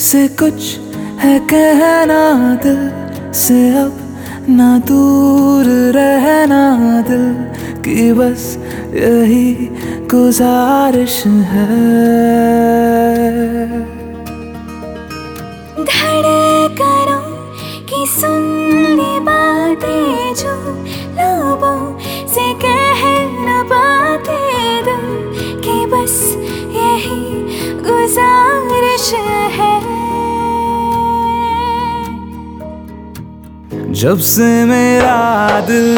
से कुछ है कहना दिल से अब ना दूर रहना दिल की बस यही गुजारिश है। धड़कनों की सुन ली बातें जो लबों से कह न पाते दिल की बस यही गुजारिश है। जब से मेरा दिल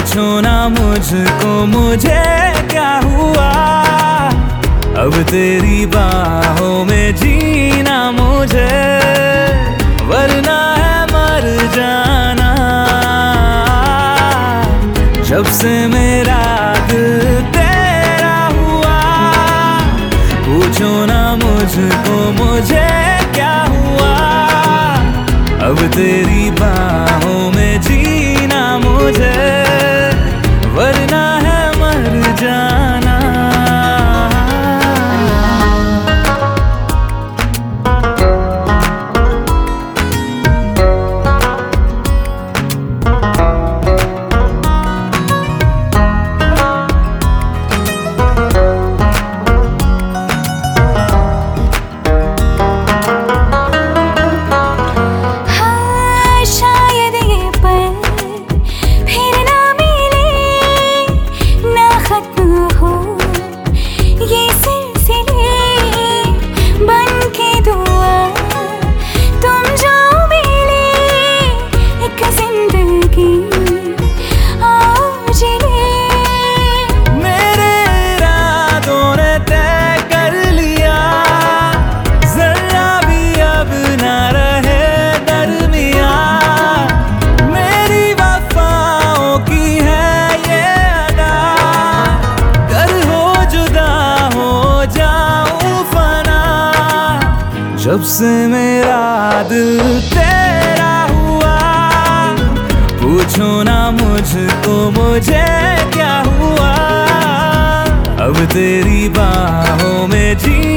पूछो ना मुझको, मुझे क्या हुआ? अब तेरी बाहों में जीना मुझे, वरना है मर जाना। जब से मेरा दिल तेरा हुआ, पूछो ना मुझको, मुझे क्या हुआ? अब तेरी जब से मेरा दिल तेरा हुआ, पूछो ना मुझको, मुझे क्या हुआ? अब तेरी बाहों में जीना